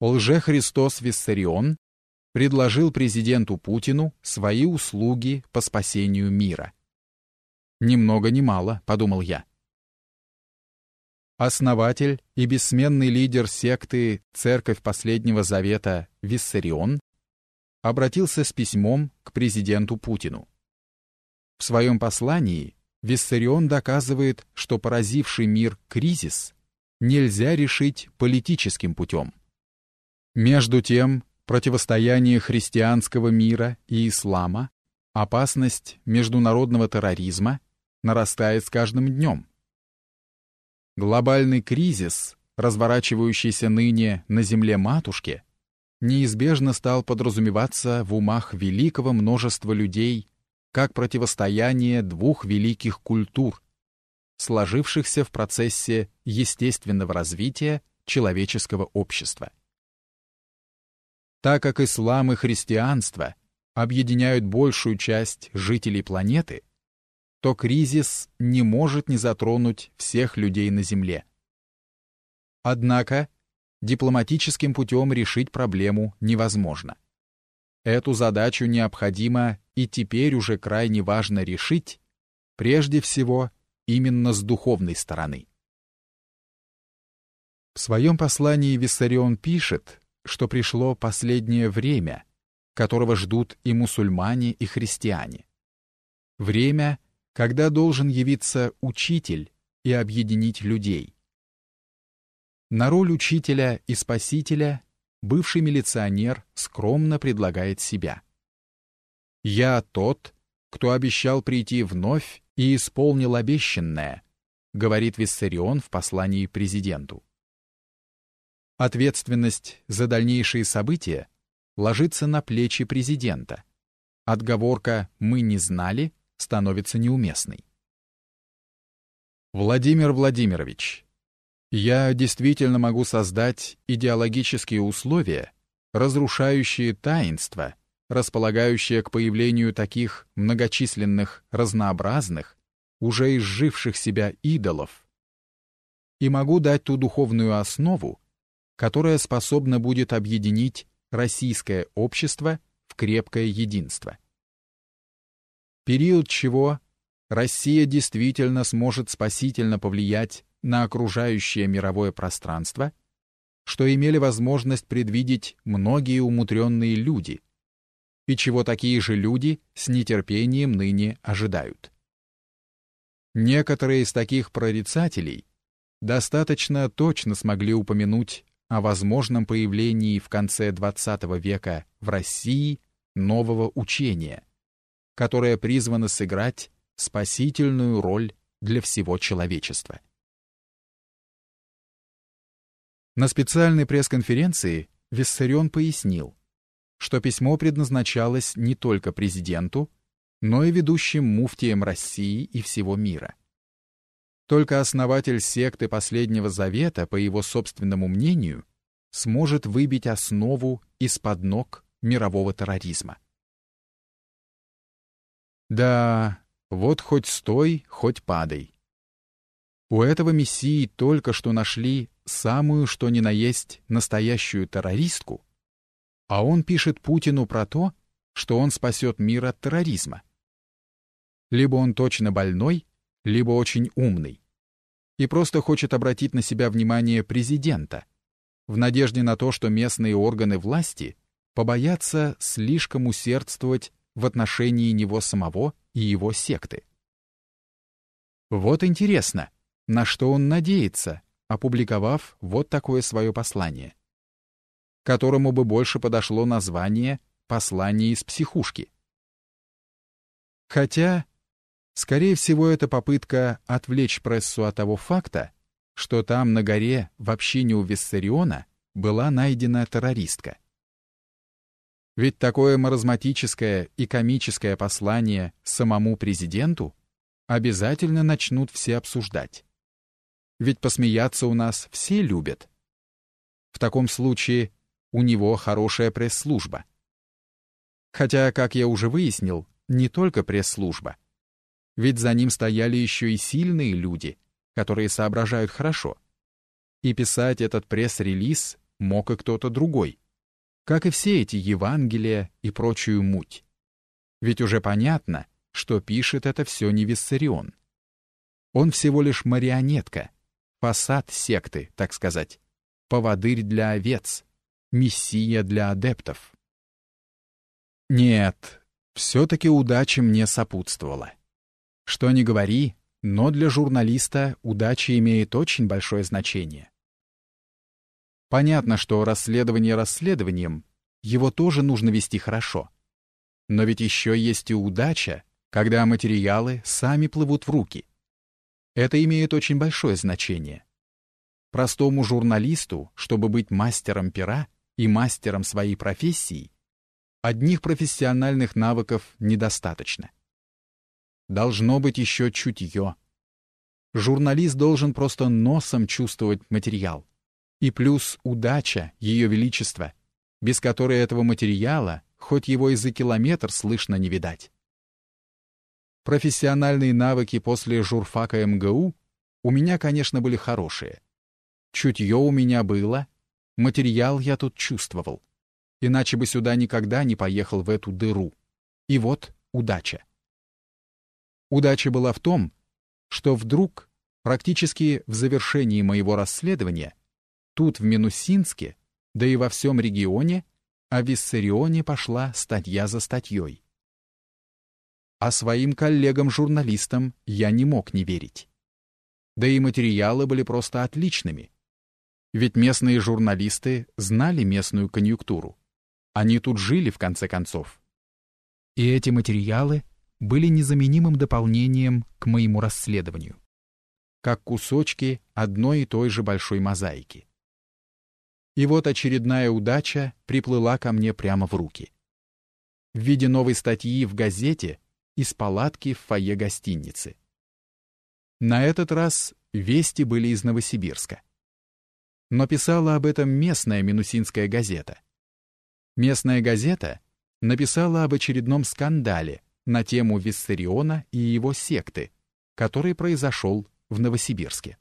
лже-Христос Виссарион предложил президенту Путину свои услуги по спасению мира. «Ни много ни мало», — подумал я. Основатель и бессменный лидер секты Церковь Последнего Завета Виссарион обратился с письмом к президенту Путину. В своем послании Виссарион доказывает, что поразивший мир кризис нельзя решить политическим путем. Между тем, противостояние христианского мира и ислама, опасность международного терроризма нарастает с каждым днем. Глобальный кризис, разворачивающийся ныне на земле матушки, неизбежно стал подразумеваться в умах великого множества людей как противостояние двух великих культур, сложившихся в процессе естественного развития человеческого общества. Так как ислам и христианство объединяют большую часть жителей планеты, то кризис не может не затронуть всех людей на Земле. Однако дипломатическим путем решить проблему невозможно. Эту задачу необходимо и теперь уже крайне важно решить, прежде всего, именно с духовной стороны. В своем послании Виссарион пишет, что пришло последнее время, которого ждут и мусульмане, и христиане. Время, когда должен явиться учитель и объединить людей. На роль учителя и спасителя бывший милиционер скромно предлагает себя. «Я тот, кто обещал прийти вновь и исполнил обещанное», говорит Виссарион в послании президенту. Ответственность за дальнейшие события ложится на плечи президента. Отговорка «мы не знали» становится неуместной. Владимир Владимирович, я действительно могу создать идеологические условия, разрушающие таинство, располагающее к появлению таких многочисленных, разнообразных, уже изживших себя идолов, и могу дать ту духовную основу, которая способна будет объединить российское общество в крепкое единство период чего Россия действительно сможет спасительно повлиять на окружающее мировое пространство, что имели возможность предвидеть многие умудренные люди, и чего такие же люди с нетерпением ныне ожидают. Некоторые из таких прорицателей достаточно точно смогли упомянуть о возможном появлении в конце XX века в России нового учения – которая призвана сыграть спасительную роль для всего человечества. На специальной пресс-конференции Виссарион пояснил, что письмо предназначалось не только президенту, но и ведущим муфтиям России и всего мира. Только основатель секты Последнего Завета, по его собственному мнению, сможет выбить основу из-под ног мирового терроризма. Да, вот хоть стой, хоть падай. У этого мессии только что нашли самую что ни на есть настоящую террористку, а он пишет Путину про то, что он спасет мир от терроризма. Либо он точно больной, либо очень умный. И просто хочет обратить на себя внимание президента, в надежде на то, что местные органы власти побоятся слишком усердствовать в отношении него самого и его секты. Вот интересно, на что он надеется, опубликовав вот такое свое послание, которому бы больше подошло название «Послание из психушки». Хотя, скорее всего, это попытка отвлечь прессу от того факта, что там на горе в общине у Виссариона была найдена террористка. Ведь такое маразматическое и комическое послание самому президенту обязательно начнут все обсуждать. Ведь посмеяться у нас все любят. В таком случае у него хорошая пресс-служба. Хотя, как я уже выяснил, не только пресс-служба. Ведь за ним стояли еще и сильные люди, которые соображают хорошо. И писать этот пресс-релиз мог и кто-то другой, как и все эти Евангелия и прочую муть. Ведь уже понятно, что пишет это все не Виссарион. Он всего лишь марионетка, фасад секты, так сказать, поводырь для овец, мессия для адептов. Нет, все-таки удача мне сопутствовала. Что ни говори, но для журналиста удача имеет очень большое значение. Понятно, что расследование расследованием, его тоже нужно вести хорошо. Но ведь еще есть и удача, когда материалы сами плывут в руки. Это имеет очень большое значение. Простому журналисту, чтобы быть мастером пера и мастером своей профессии, одних профессиональных навыков недостаточно. Должно быть еще чутье. Журналист должен просто носом чувствовать материал. И плюс удача, ее величество, без которой этого материала, хоть его и за километр слышно не видать. Профессиональные навыки после журфака МГУ у меня, конечно, были хорошие. Чутье у меня было, материал я тут чувствовал. Иначе бы сюда никогда не поехал в эту дыру. И вот удача. Удача была в том, что вдруг, практически в завершении моего расследования, тут, в Минусинске, да и во всем регионе, о Виссарионе пошла статья за статьей. А своим коллегам-журналистам я не мог не верить. Да и материалы были просто отличными. Ведь местные журналисты знали местную конъюнктуру. Они тут жили, в конце концов. И эти материалы были незаменимым дополнением к моему расследованию. Как кусочки одной и той же большой мозаики. И вот очередная удача приплыла ко мне прямо в руки. В виде новой статьи в газете из палатки в фойе гостиницы. На этот раз вести были из Новосибирска. Но писала об этом местная Минусинская газета. Местная газета написала об очередном скандале на тему Виссариона и его секты, который произошел в Новосибирске.